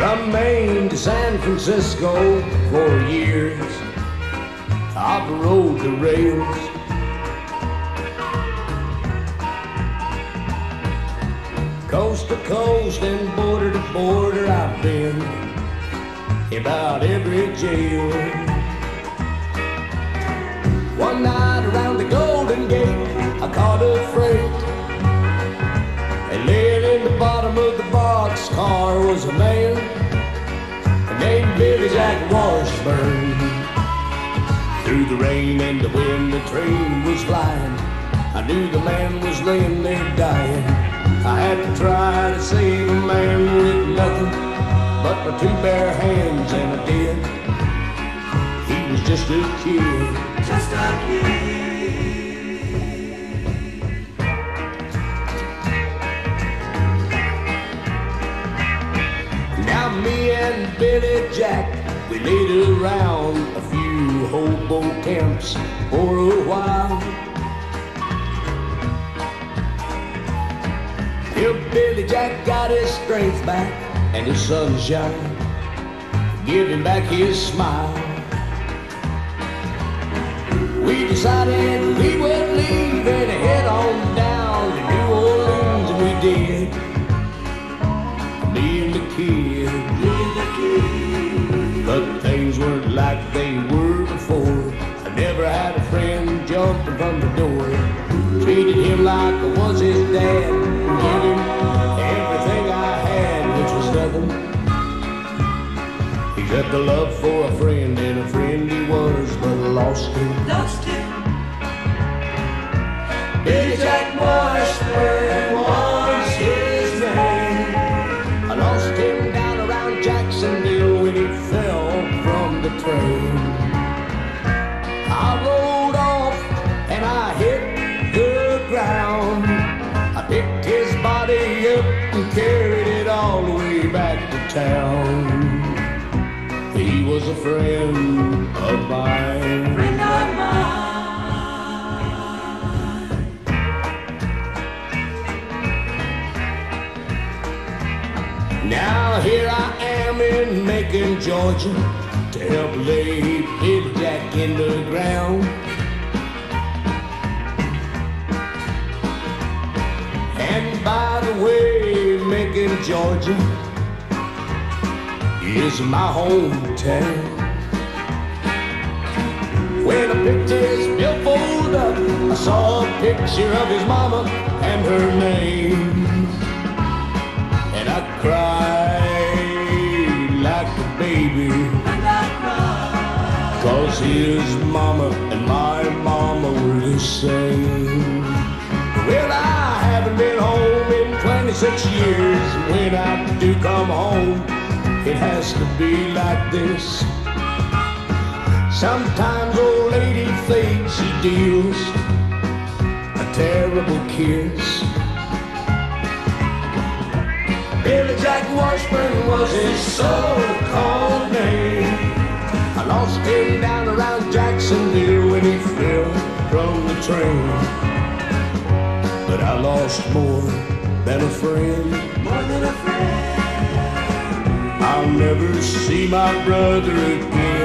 From Maine to San Francisco for years, I've rode the rails. Coast to coast and border to border, I've been about every jail. One night around the Golden Gate, I caught a freight. And laying in the bottom of the boxcar was a man Washburn. Through the rain and the wind, the train was flying. I knew the man was laying there dying. I had to try to save a man with nothing but my two bare hands, and I did. He was just a kid. Just a kid. Now me and Billy Jack, we laid around a few hobo camps for a while. Till Billy Jack got his strength back and his sunshine, him back his smile. We decided we would leave and head on Except the love for a friend, and a friend he was, but lost him. Lost him. Billy Jack Washburn was his name. I lost him down around Jacksonville when he fell from the train. I rode off and I hit the ground. I picked his body up and carried it all the way back to town. Was a friend of mine. Friend of mine. Now here I am in Macon, Georgia, to help lay Billy Jack in the ground. And by the way, Macon, Georgia is my hometown. When I picked his billfold up, I saw a picture of his mama and her name. And I cried like a baby. Cause his mama and my mama were the same Well, I haven't been home in 26 years When I do come home, it has to be like this Sometimes old lady fate, she deals a terrible kiss Billy Jack Washburn was his so-called name. I lost him down around Jacksonville when he fell from the train. But I lost more than a friend. More than a friend. I'll never see my brother again.